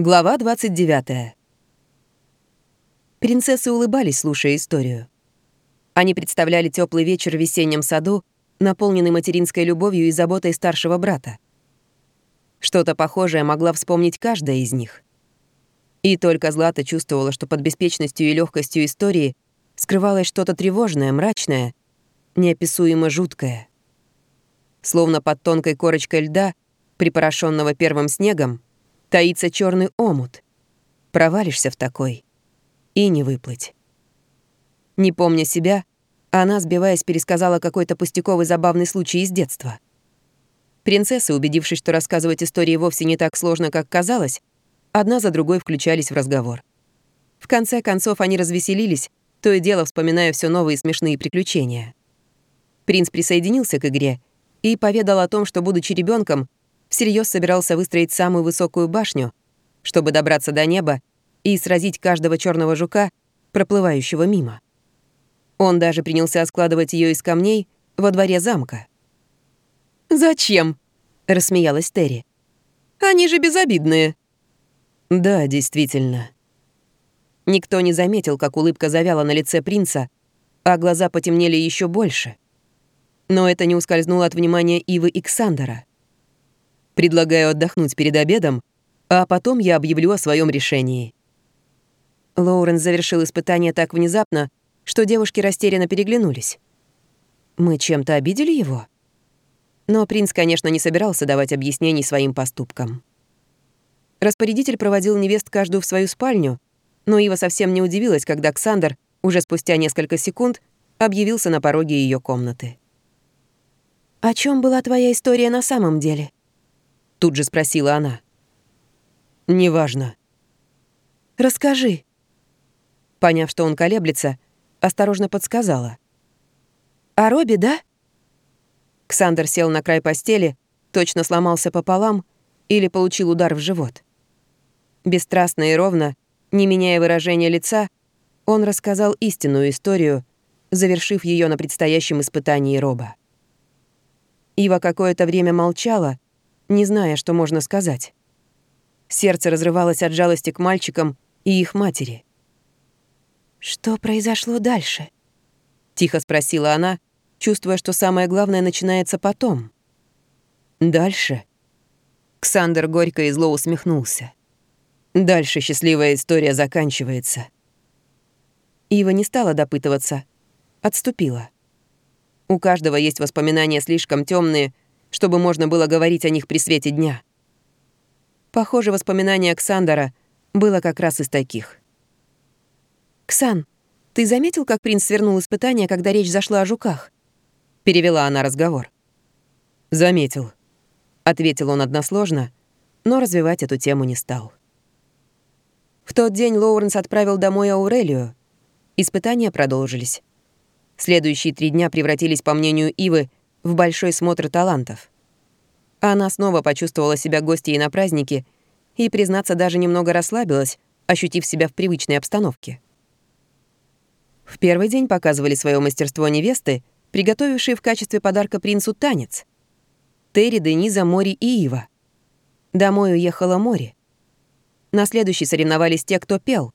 Глава 29. Принцессы улыбались, слушая историю. Они представляли теплый вечер в весеннем саду, наполненный материнской любовью и заботой старшего брата. Что-то похожее могла вспомнить каждая из них. И только Злата чувствовала, что под беспечностью и легкостью истории скрывалось что-то тревожное, мрачное, неописуемо жуткое. Словно под тонкой корочкой льда, припорошенного первым снегом, таится черный омут. Провалишься в такой и не выплыть. Не помня себя, она, сбиваясь, пересказала какой-то пустяковый забавный случай из детства. Принцессы, убедившись, что рассказывать истории вовсе не так сложно, как казалось, одна за другой включались в разговор. В конце концов, они развеселились, то и дело вспоминая все новые смешные приключения. Принц присоединился к игре и поведал о том, что, будучи ребенком, всерьез собирался выстроить самую высокую башню, чтобы добраться до неба и сразить каждого черного жука, проплывающего мимо. Он даже принялся складывать ее из камней во дворе замка. «Зачем?» — рассмеялась Терри. «Они же безобидные». «Да, действительно». Никто не заметил, как улыбка завяла на лице принца, а глаза потемнели еще больше. Но это не ускользнуло от внимания Ивы и Ксандера. Предлагаю отдохнуть перед обедом, а потом я объявлю о своем решении». Лоуренс завершил испытание так внезапно, что девушки растерянно переглянулись. «Мы чем-то обидели его?» Но принц, конечно, не собирался давать объяснений своим поступкам. Распорядитель проводил невест каждую в свою спальню, но Ива совсем не удивилась, когда Ксандр, уже спустя несколько секунд, объявился на пороге ее комнаты. «О чем была твоя история на самом деле?» Тут же спросила она. «Неважно». «Расскажи». Поняв, что он колеблется, осторожно подсказала. «А Робби, да?» Ксандер сел на край постели, точно сломался пополам или получил удар в живот. Бесстрастно и ровно, не меняя выражения лица, он рассказал истинную историю, завершив ее на предстоящем испытании Роба. Ива какое-то время молчала, не зная, что можно сказать. Сердце разрывалось от жалости к мальчикам и их матери. «Что произошло дальше?» — тихо спросила она, чувствуя, что самое главное начинается потом. «Дальше?» Ксандер горько и зло усмехнулся. «Дальше счастливая история заканчивается». Ива не стала допытываться, отступила. У каждого есть воспоминания слишком темные, чтобы можно было говорить о них при свете дня. Похоже, воспоминание Оксандера было как раз из таких. «Ксан, ты заметил, как принц свернул испытание, когда речь зашла о жуках?» Перевела она разговор. «Заметил», — ответил он односложно, но развивать эту тему не стал. В тот день Лоуренс отправил домой Аурелию. Испытания продолжились. Следующие три дня превратились, по мнению Ивы, в большой смотр талантов. Она снова почувствовала себя гостьей на празднике и, признаться, даже немного расслабилась, ощутив себя в привычной обстановке. В первый день показывали свое мастерство невесты, приготовившие в качестве подарка принцу танец. Терри, Дениза, Мори и Ива. Домой уехала Мори. На следующий соревновались те, кто пел.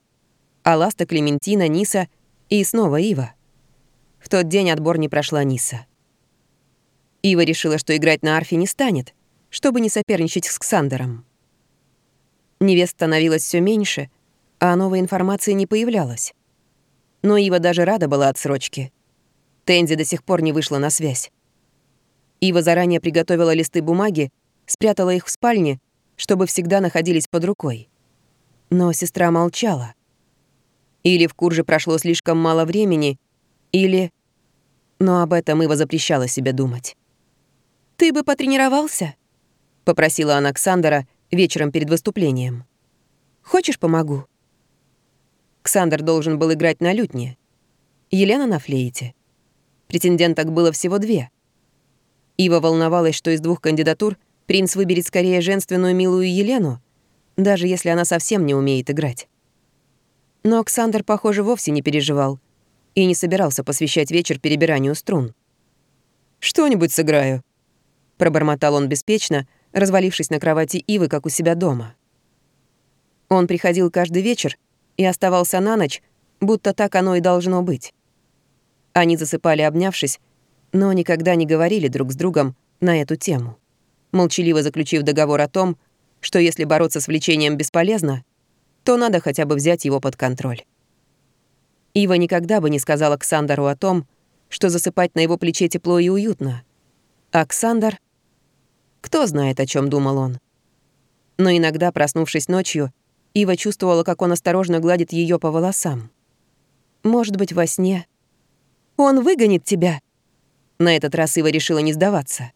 Аласта, Клементина, Ниса и снова Ива. В тот день отбор не прошла Ниса. Ива решила, что играть на арфе не станет, чтобы не соперничать с Ксандером. Невест становилось все меньше, а новой информации не появлялось. Но Ива даже рада была отсрочке. Тензи до сих пор не вышла на связь. Ива заранее приготовила листы бумаги, спрятала их в спальне, чтобы всегда находились под рукой. Но сестра молчала. Или в Курже прошло слишком мало времени, или... Но об этом Ива запрещала себе думать. «Ты бы потренировался?» — попросила она Ксандера вечером перед выступлением. «Хочешь, помогу?» Ксандер должен был играть на лютне. Елена на флейте. Претенденток было всего две. Ива волновалась, что из двух кандидатур принц выберет скорее женственную милую Елену, даже если она совсем не умеет играть. Но Ксандер, похоже, вовсе не переживал и не собирался посвящать вечер перебиранию струн. «Что-нибудь сыграю», Пробормотал он беспечно, развалившись на кровати Ивы, как у себя дома. Он приходил каждый вечер и оставался на ночь, будто так оно и должно быть. Они засыпали, обнявшись, но никогда не говорили друг с другом на эту тему, молчаливо заключив договор о том, что если бороться с влечением бесполезно, то надо хотя бы взять его под контроль. Ива никогда бы не сказала Ксандеру о том, что засыпать на его плече тепло и уютно. А Ксандер... Кто знает, о чем думал он. Но иногда, проснувшись ночью, Ива чувствовала, как он осторожно гладит ее по волосам. Может быть, во сне. «Он выгонит тебя!» На этот раз Ива решила не сдаваться.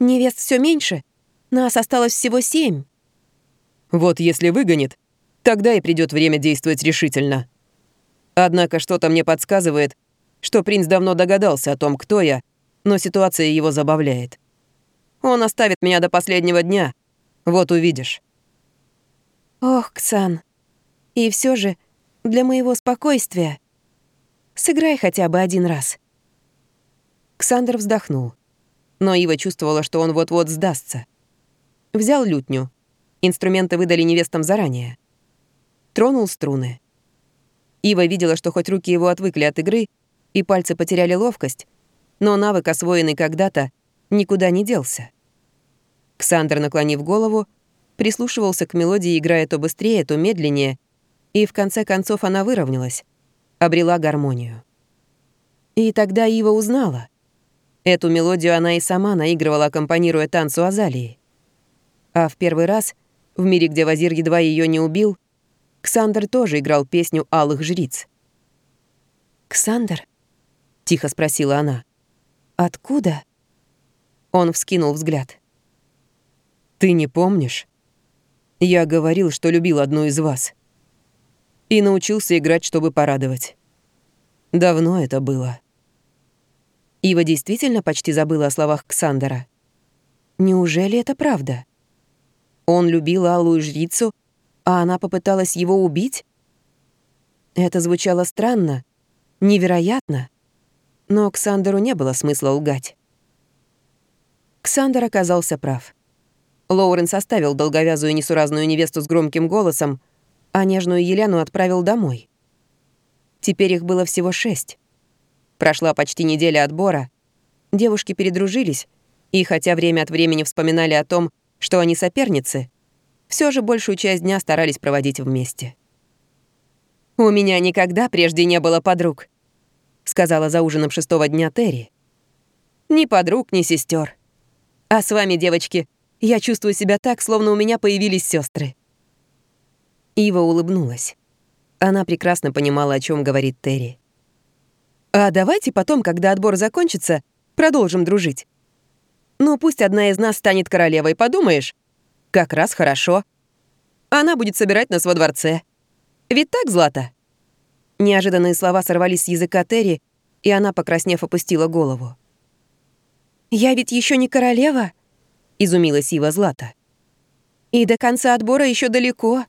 «Невест все меньше. Нас осталось всего семь». «Вот если выгонит, тогда и придет время действовать решительно. Однако что-то мне подсказывает, что принц давно догадался о том, кто я, но ситуация его забавляет. Он оставит меня до последнего дня. Вот увидишь». «Ох, Ксан, и все же для моего спокойствия сыграй хотя бы один раз». Ксандр вздохнул. Но Ива чувствовала, что он вот-вот сдастся. Взял лютню. Инструменты выдали невестам заранее. Тронул струны. Ива видела, что хоть руки его отвыкли от игры, и пальцы потеряли ловкость, но навык, освоенный когда-то, никуда не делся. Ксандр, наклонив голову, прислушивался к мелодии, играя то быстрее, то медленнее, и в конце концов она выровнялась, обрела гармонию. И тогда Ива узнала. Эту мелодию она и сама наигрывала, аккомпанируя танцу Азалии. А в первый раз, в мире, где Вазир едва ее не убил, Ксандр тоже играл песню «Алых жриц». «Ксандр?» — тихо спросила она. «Откуда?» Он вскинул взгляд. «Ты не помнишь? Я говорил, что любил одну из вас. И научился играть, чтобы порадовать. Давно это было». Ива действительно почти забыла о словах Ксандера. Неужели это правда? Он любил алую жрицу, а она попыталась его убить? Это звучало странно, невероятно, но Ксандеру не было смысла лгать. Ксандер оказался прав. Лоуренс оставил долговязую несуразную невесту с громким голосом, а нежную Елену отправил домой. Теперь их было всего шесть. Прошла почти неделя отбора. Девушки передружились, и хотя время от времени вспоминали о том, что они соперницы, все же большую часть дня старались проводить вместе. «У меня никогда прежде не было подруг», — сказала за ужином шестого дня Терри. «Ни подруг, ни сестер. А с вами, девочки, я чувствую себя так, словно у меня появились сестры. Ива улыбнулась. Она прекрасно понимала, о чем говорит Терри. А давайте потом, когда отбор закончится, продолжим дружить. Ну, пусть одна из нас станет королевой, подумаешь? Как раз хорошо. Она будет собирать нас во дворце. Ведь так, Злата?» Неожиданные слова сорвались с языка Терри, и она, покраснев, опустила голову. «Я ведь еще не королева?» — изумилась Ива Злата. «И до конца отбора еще далеко».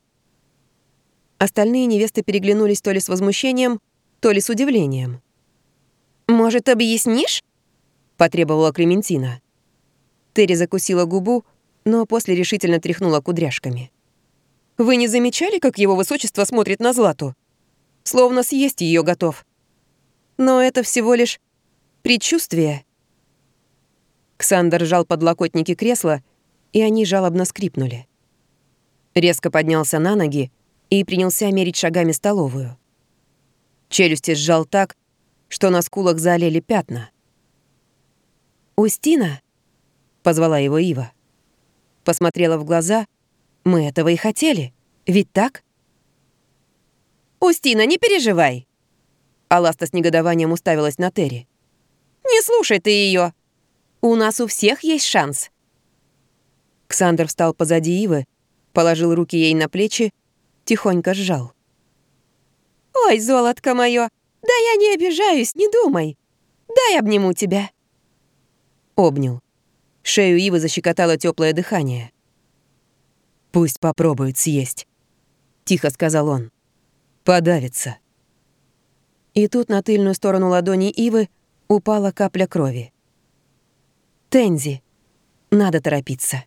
Остальные невесты переглянулись то ли с возмущением, то ли с удивлением. «Может, объяснишь?» — потребовала Клементина. Терри закусила губу, но после решительно тряхнула кудряшками. «Вы не замечали, как его высочество смотрит на Злату? Словно съесть ее готов. Но это всего лишь предчувствие». Ксандр сжал подлокотники кресла, и они жалобно скрипнули. Резко поднялся на ноги и принялся мерить шагами столовую. Челюсти сжал так, что на скулах залили пятна. «Устина!» — позвала его Ива. Посмотрела в глаза. «Мы этого и хотели. Ведь так?» «Устина, не переживай!» Аласта с негодованием уставилась на Терри. «Не слушай ты ее. У нас у всех есть шанс». Ксандр встал позади Ивы, положил руки ей на плечи, тихонько сжал. «Ой, золотко мое, «Да я не обижаюсь, не думай. Дай обниму тебя». Обнял. Шею Ивы защекотало теплое дыхание. «Пусть попробует съесть», — тихо сказал он. «Подавится». И тут на тыльную сторону ладони Ивы упала капля крови. «Тензи, надо торопиться».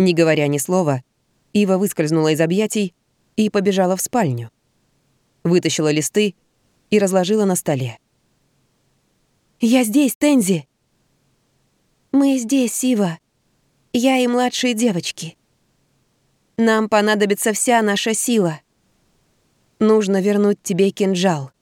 Не говоря ни слова, Ива выскользнула из объятий и побежала в спальню. Вытащила листы и разложила на столе. «Я здесь, Тензи!» «Мы здесь, Ива. Я и младшие девочки. Нам понадобится вся наша сила. Нужно вернуть тебе кинжал».